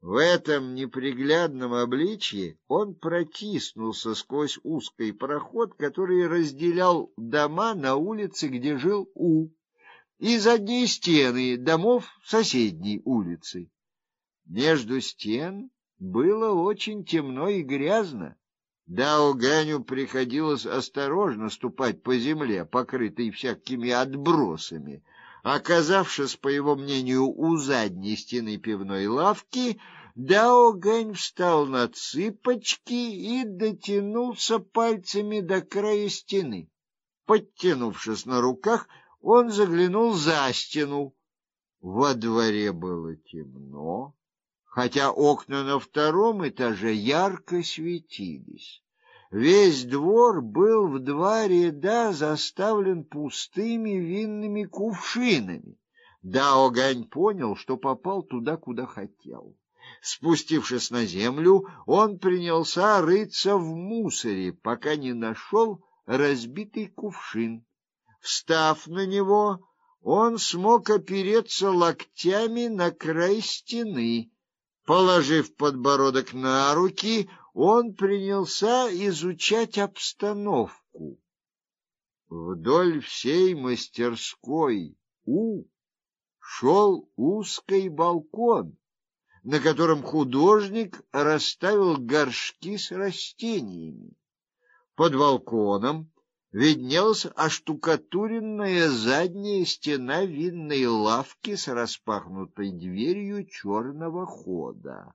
В этом неприглядном обличье он протиснулся сквозь узкий проход, который разделял дома на улице, где жил У, и задние стены домов соседней улицы. Между стен было очень темно и грязно. Дауганю приходилось осторожно ступать по земле, покрытой всякими отбросами. Оказавшись, по его мнению, у задней стены пивной лавки, Даогань встал на цыпочки и дотянулся пальцами до края стены. Подтянувшись на руках, он заглянул за стену. Во дворе было темно хотя окна на втором этаже ярко светились. Весь двор был в два ряда заставлен пустыми винными кувшинами. Даогань понял, что попал туда, куда хотел. Спустившись на землю, он принялся рыться в мусоре, пока не нашел разбитый кувшин. Встав на него, он смог опереться локтями на край стены. Положив подбородок на руки, он принялся изучать обстановку. Вдоль всей мастерской У шел узкий балкон, на котором художник расставил горшки с растениями. Под балконом виднелась оштукатуренная задняя стена винной лавки с распахнутой дверью черного хода.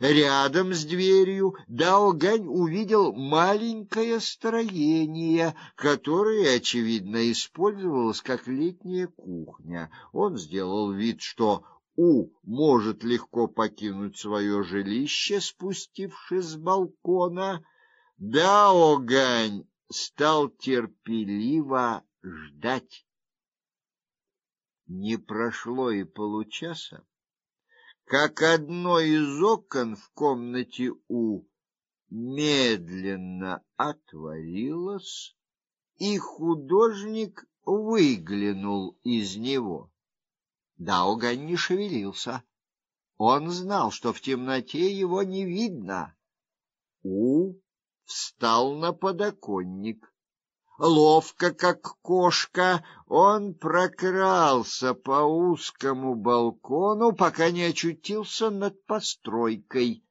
Рядом с дверью Даогань увидел маленькое строение, которое, очевидно, использовалось как летняя кухня. Он сделал вид, что У может легко покинуть свое жилище, спустившись с балкона. Даогань стал терпеливо ждать. Не прошло и получаса, как одно из окон в комнате У медленно отворилось, и художник выглянул из него. Дауган не шевелился. Он знал, что в темноте его не видно. У встал на подоконник. Ловко, как кошка, он прокрался по узкому балкону, пока не очутился над постройкой.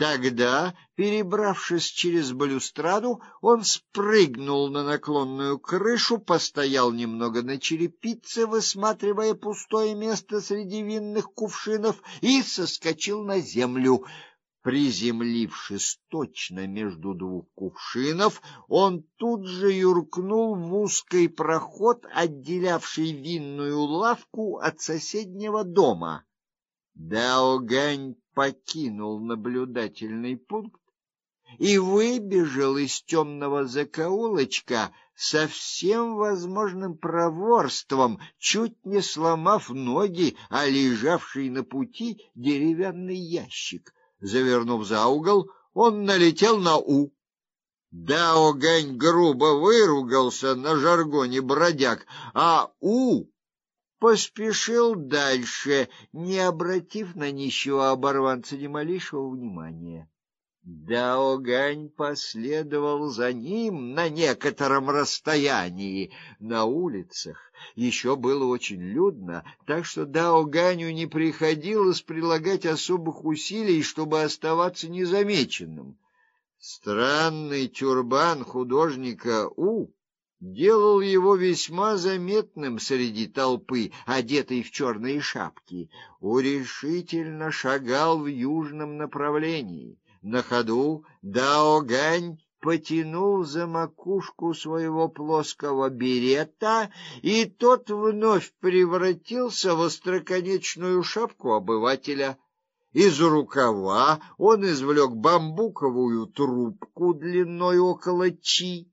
Тогда, перебравшись через балюстраду, он спрыгнул на наклонную крышу, постоял немного на черепице, высматривая пустое место среди винных кувшинов, и соскочил на землю. Приземлившись точно между двух кувшинов, он тут же юркнул в узкий проход, отделявший винную лавку от соседнего дома. Даогань покинул наблюдательный пункт и выбежал из темного закоулочка со всем возможным проворством, чуть не сломав ноги, а лежавший на пути деревянный ящик. Завернув за угол, он налетел на У. Даогань грубо выругался на жаргоне бродяг, а У поспешил дальше, не обратив на нищего оборванца ни малейшего внимания. Даогань последовал за ним на некотором расстоянии. На улицах еще было очень людно, так что Даоганю не приходилось прилагать особых усилий, чтобы оставаться незамеченным. Странный тюрбан художника У делал его весьма заметным среди толпы, одетой в черные шапки. У решительно шагал в южном направлении. На ходу Даогань потянул за макушку своего плоского берета, и тот вновь превратился в остроконечную шапку обывателя. Из рукава он извлек бамбуковую трубку длиной около чи.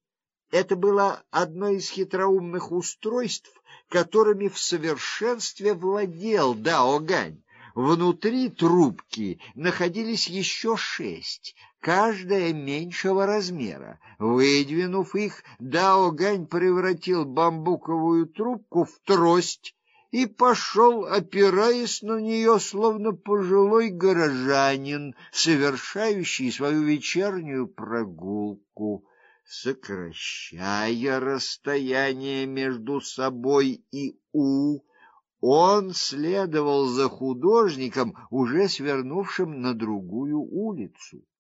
Это было одно из хитроумных устройств, которыми в совершенстве владел Даогань. Внутри трубки находились еще шесть, каждая меньшего размера. Выдвинув их, Даогань превратил бамбуковую трубку в трость и пошел, опираясь на нее, словно пожилой горожанин, совершающий свою вечернюю прогулку, сокращая расстояние между собой и У. Он следовал за художником, уже свернувшим на другую улицу.